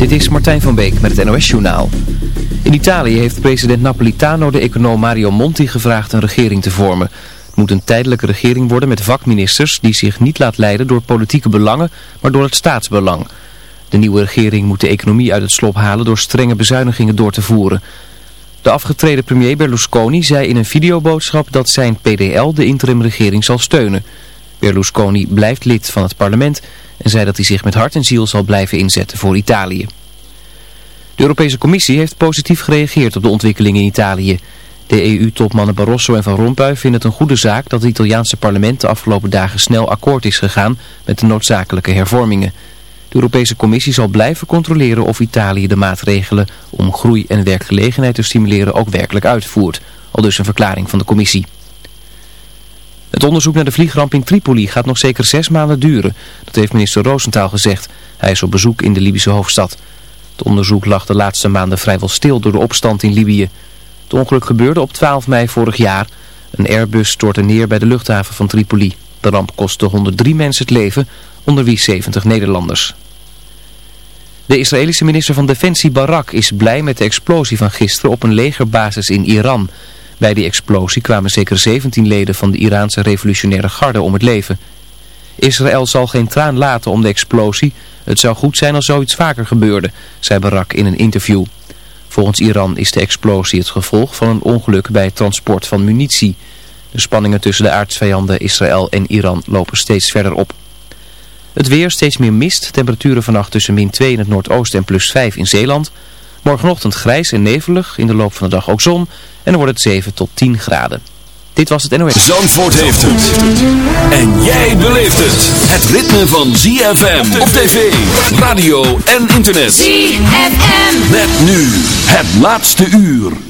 Dit is Martijn van Beek met het NOS-journaal. In Italië heeft president Napolitano de econoom Mario Monti gevraagd een regering te vormen. Het moet een tijdelijke regering worden met vakministers die zich niet laat leiden door politieke belangen, maar door het staatsbelang. De nieuwe regering moet de economie uit het slop halen door strenge bezuinigingen door te voeren. De afgetreden premier Berlusconi zei in een videoboodschap dat zijn PDL de interimregering zal steunen. Berlusconi blijft lid van het parlement en zei dat hij zich met hart en ziel zal blijven inzetten voor Italië. De Europese Commissie heeft positief gereageerd op de ontwikkelingen in Italië. De EU-topmannen Barroso en Van Rompuy vinden het een goede zaak dat het Italiaanse parlement de afgelopen dagen snel akkoord is gegaan met de noodzakelijke hervormingen. De Europese Commissie zal blijven controleren of Italië de maatregelen om groei en werkgelegenheid te stimuleren ook werkelijk uitvoert. Al dus een verklaring van de Commissie. Het onderzoek naar de vliegramp in Tripoli gaat nog zeker zes maanden duren. Dat heeft minister Roosentaal gezegd. Hij is op bezoek in de Libische hoofdstad. Het onderzoek lag de laatste maanden vrijwel stil door de opstand in Libië. Het ongeluk gebeurde op 12 mei vorig jaar. Een Airbus stortte neer bij de luchthaven van Tripoli. De ramp kostte 103 mensen het leven, onder wie 70 Nederlanders. De Israëlische minister van Defensie Barak is blij met de explosie van gisteren op een legerbasis in Iran... Bij die explosie kwamen zeker 17 leden van de Iraanse revolutionaire garde om het leven. Israël zal geen traan laten om de explosie. Het zou goed zijn als zoiets vaker gebeurde, zei Barak in een interview. Volgens Iran is de explosie het gevolg van een ongeluk bij het transport van munitie. De spanningen tussen de aardsvijanden Israël en Iran lopen steeds verder op. Het weer, steeds meer mist, temperaturen vannacht tussen min 2 in het noordoosten en plus 5 in Zeeland... Morgenochtend grijs en nevelig, in de loop van de dag ook zon en dan wordt het 7 tot 10 graden. Dit was het NOS. Zandvoort heeft het. En jij beleeft het. Het ritme van ZFM op tv, radio en internet. ZFM. Met nu het laatste uur.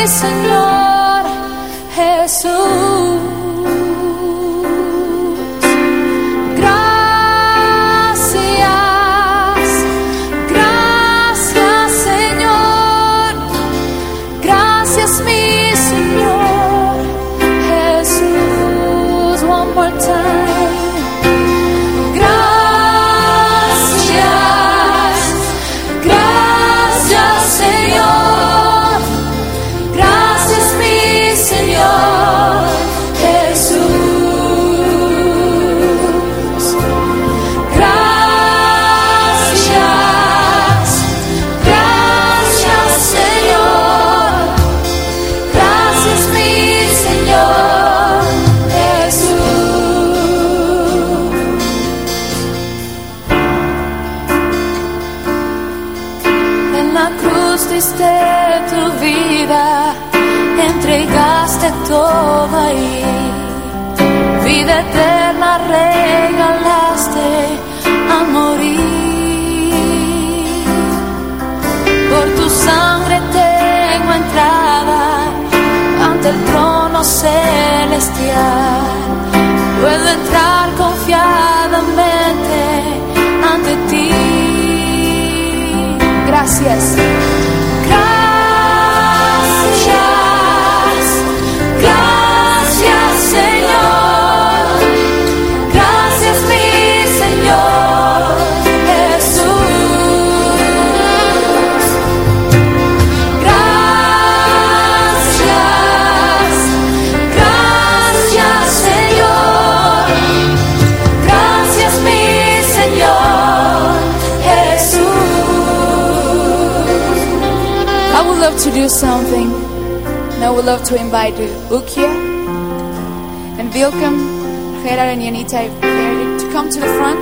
Gracias mi Señor Jesús. Ukia and Vilkem, Gerard and Yanita to come to the front.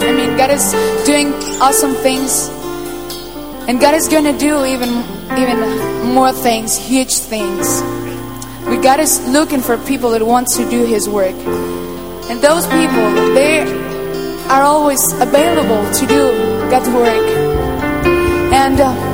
I mean, God is doing awesome things. And God is going to do even, even more things, huge things. But God is looking for people that want to do His work. And those people, they are always available to do God's work. And uh,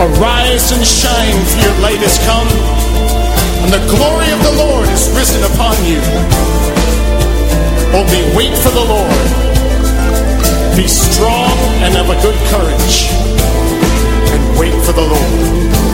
Arise and shine, for your light is come, and the glory of the Lord is risen upon you. Only wait for the Lord. Be strong and have a good courage, and wait for the Lord.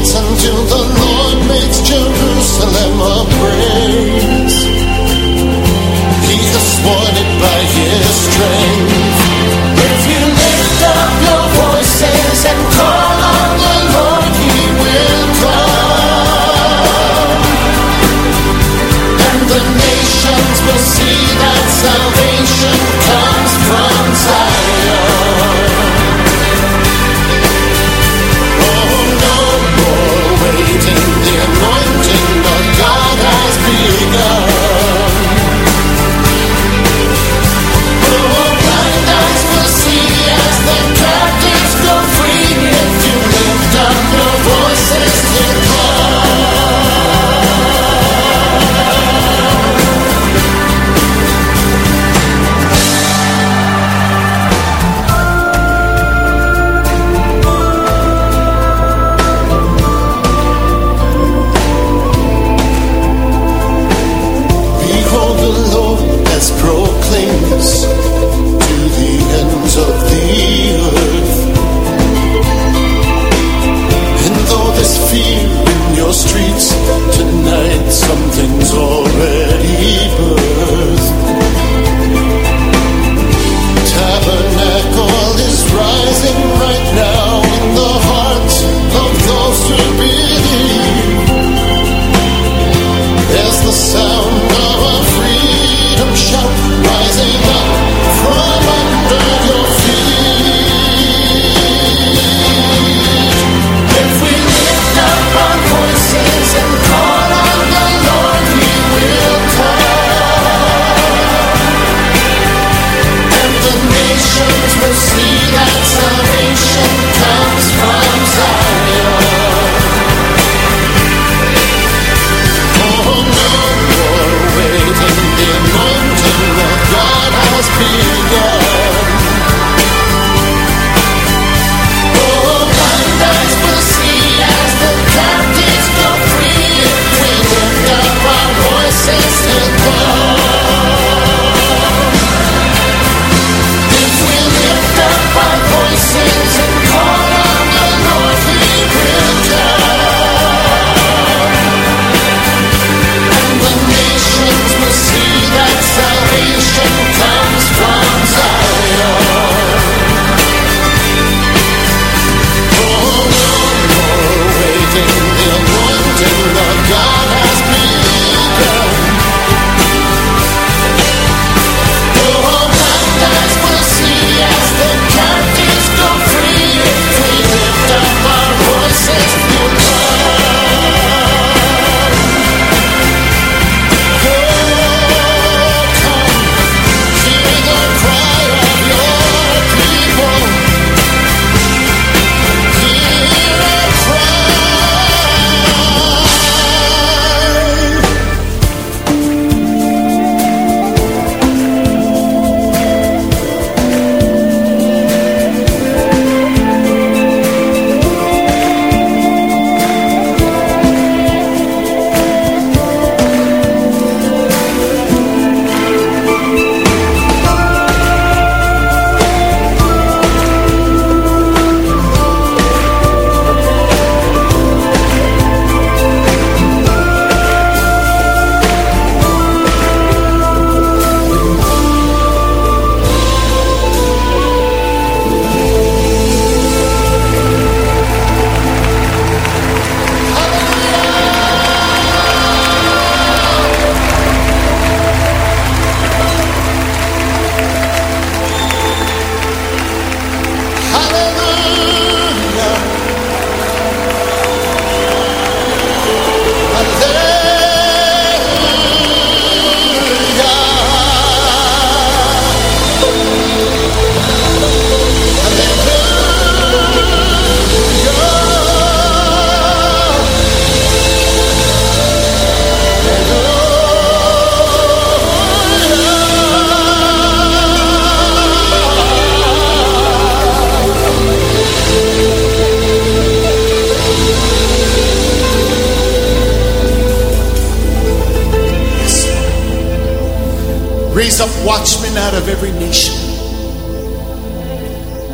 nights until the Lord makes Jerusalem a praise. He has sworn it by his strength.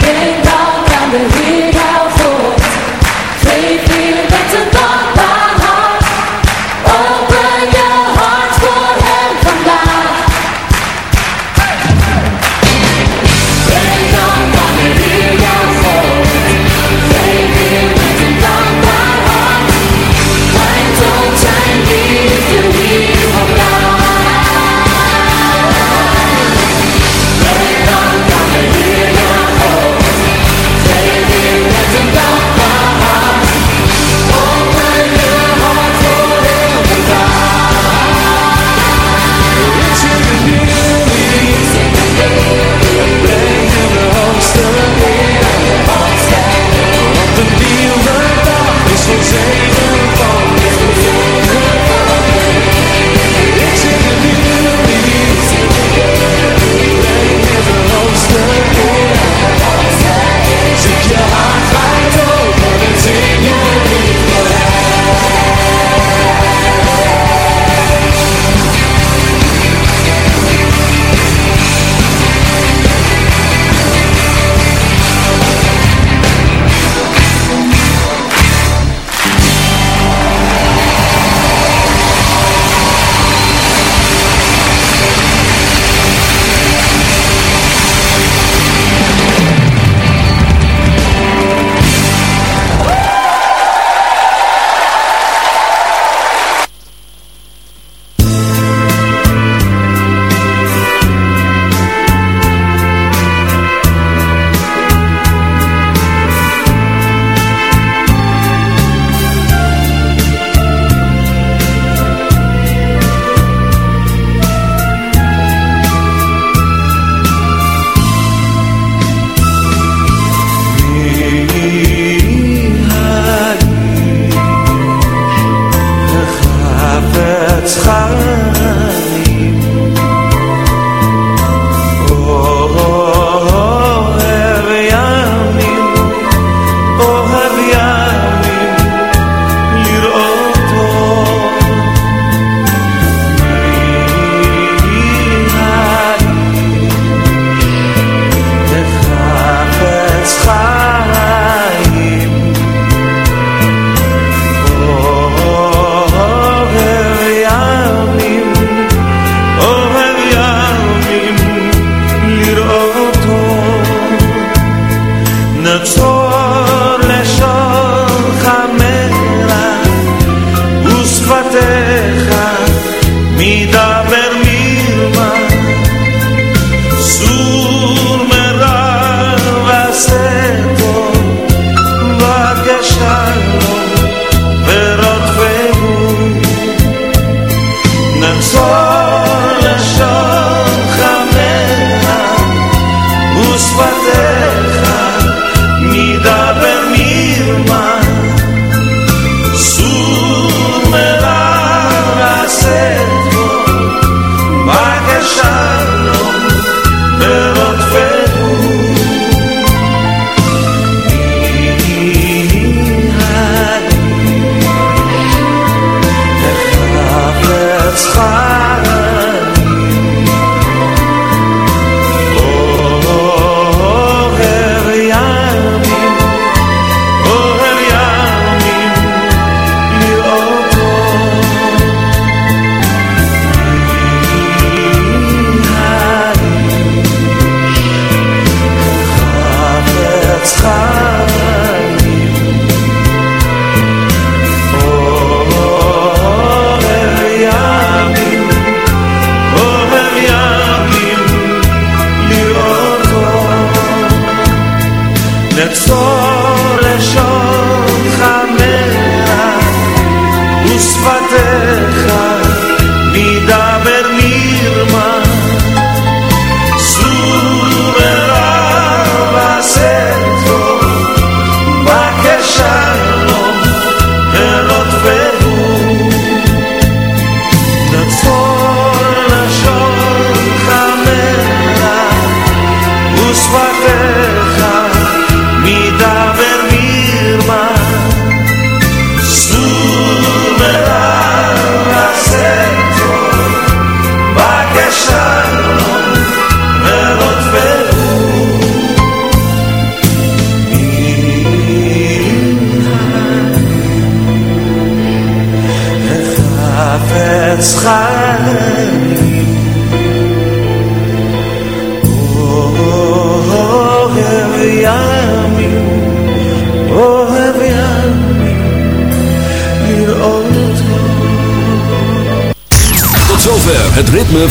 Bend down the heat our thoughts. Faith